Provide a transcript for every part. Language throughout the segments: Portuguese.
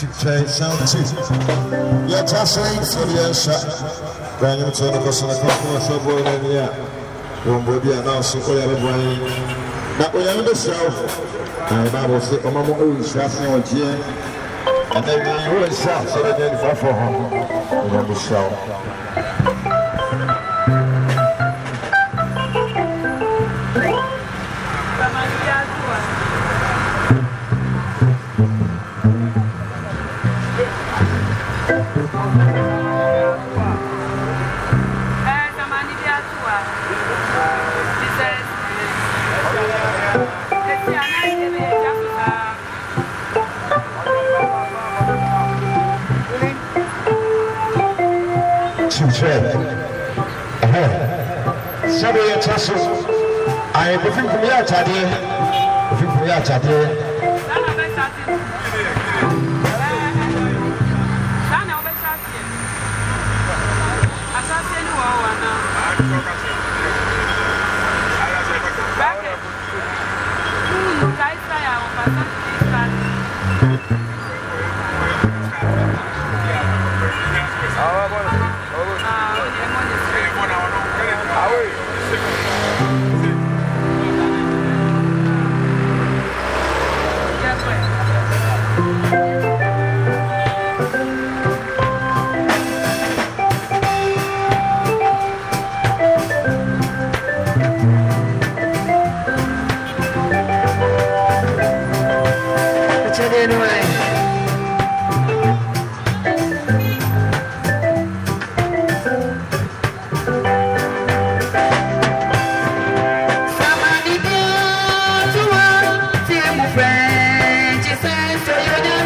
Chick sound two. Yeah, Tassie, so yeah, shot. Bang him to the person, I can't come and show boy in yeah. One boy, yeah, now, so oh, yeah, the boy. Now, we are in the south. And the Bible oh, he's shot me on Jen. And then they were shot, so they didn't fall kyerɛ so ayɛ kofi yɛ akyadeɛ kofi yɛ akyadeɛ. she says to you.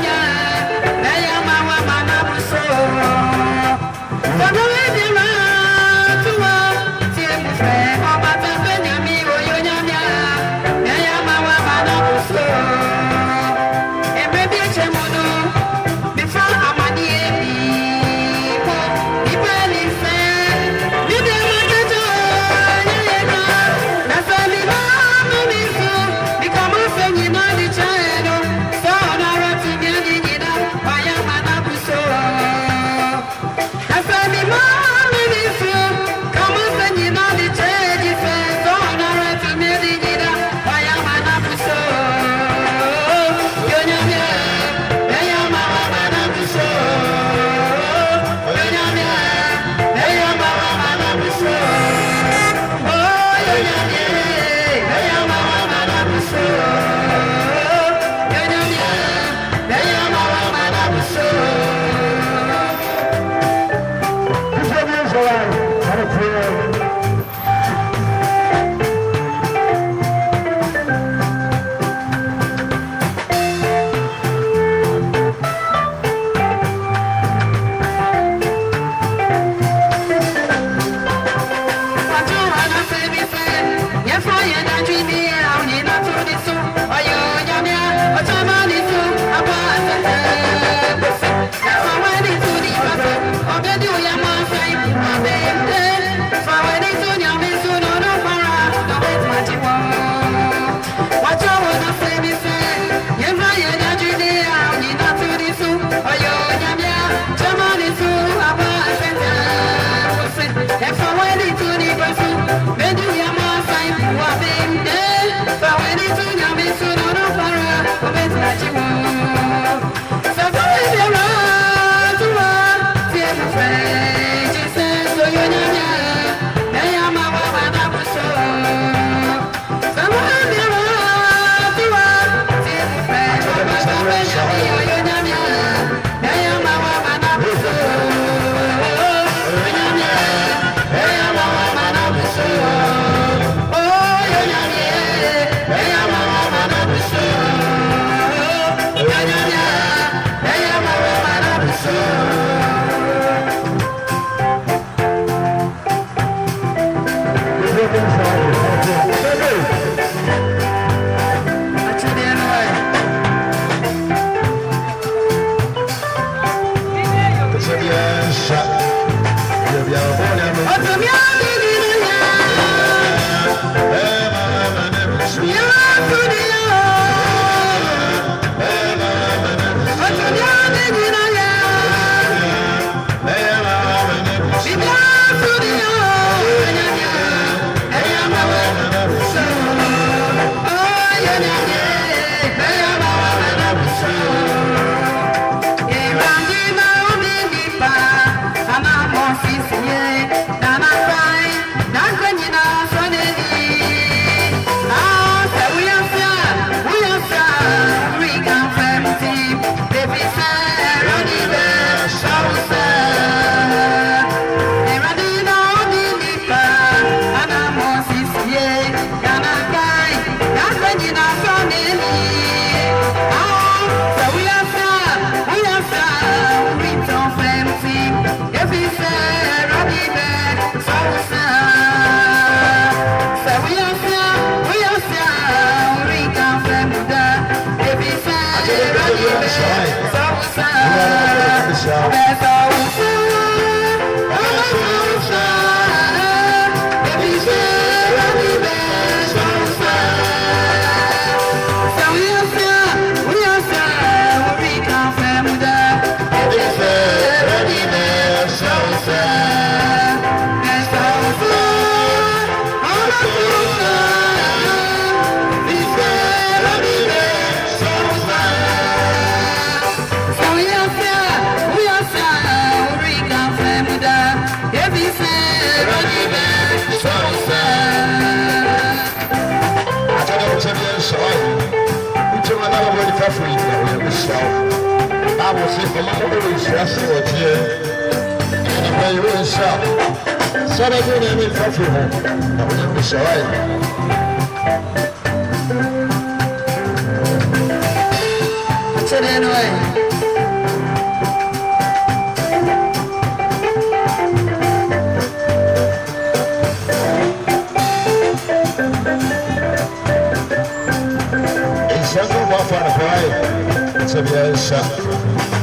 suffering that was in the cell. The Bible says, the Lord will entrust you with you. And if you will yourself, so that you may be. That was in the cell, right? Anyway? Sabiasha. Iradima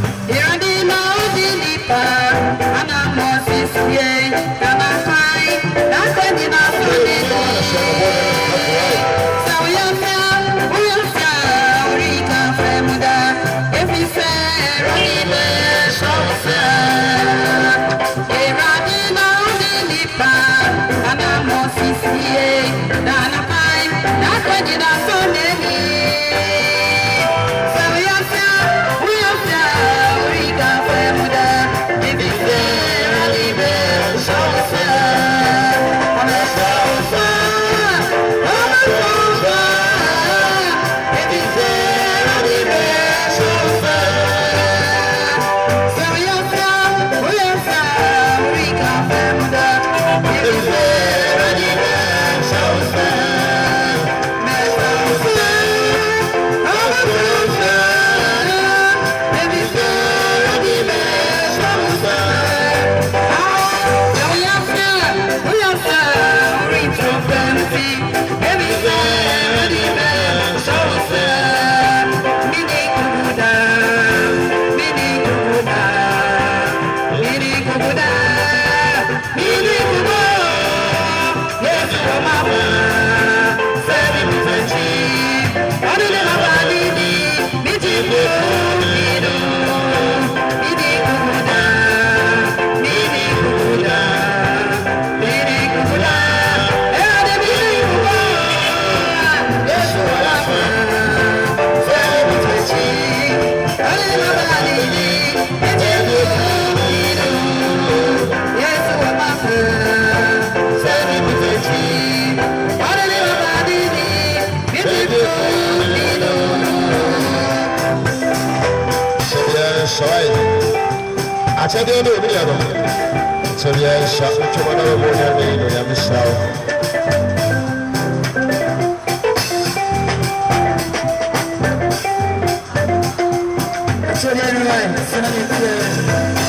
akyɛdeɛ ne ɛmiyɛ no sɛdeɛ nhyɛ wotwoma na wɔbɔ ne adɛn no onyame hyira wo Thank.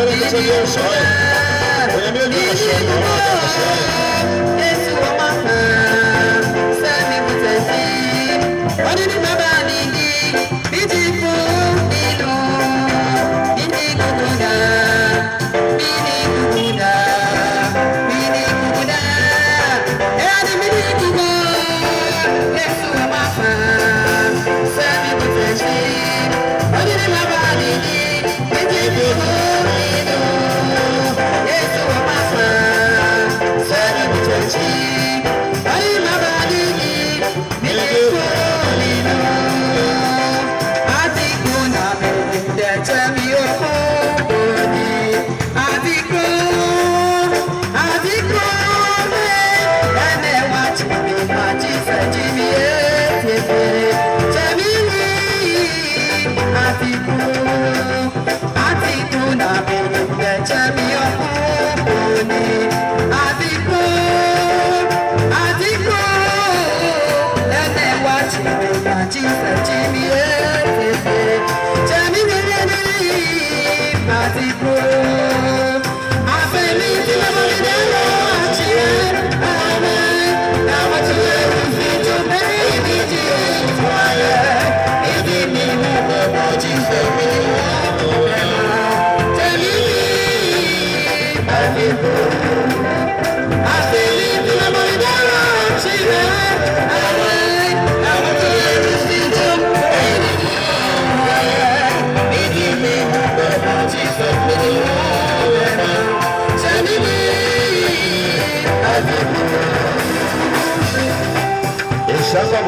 Adwuma hyɛ no ɔma aka ahyɛ Yes,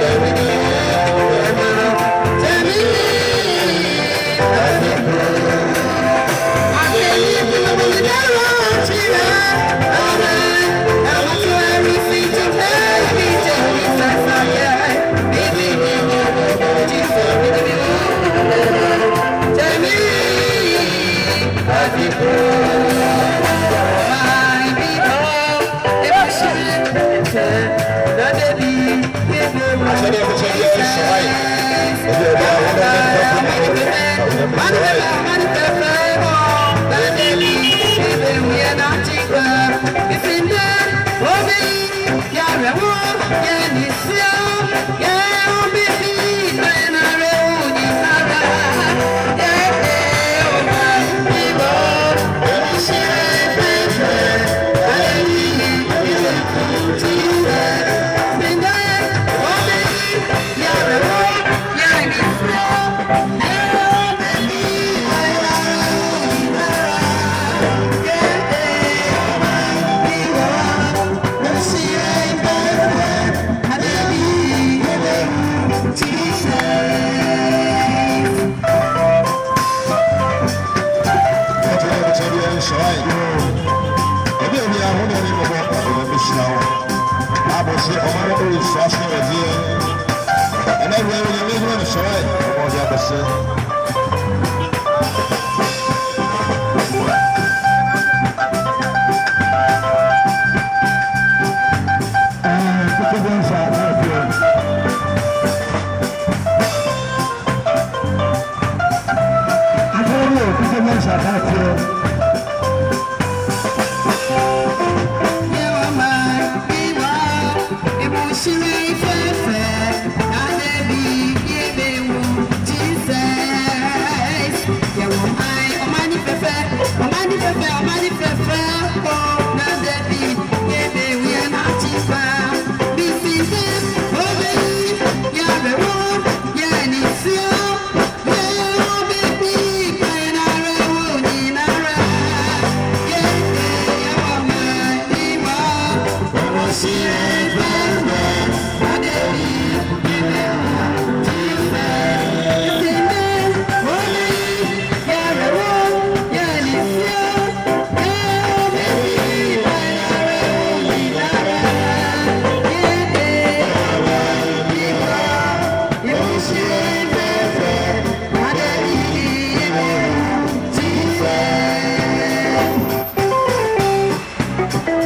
Thank you.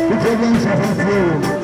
O problema já venceu.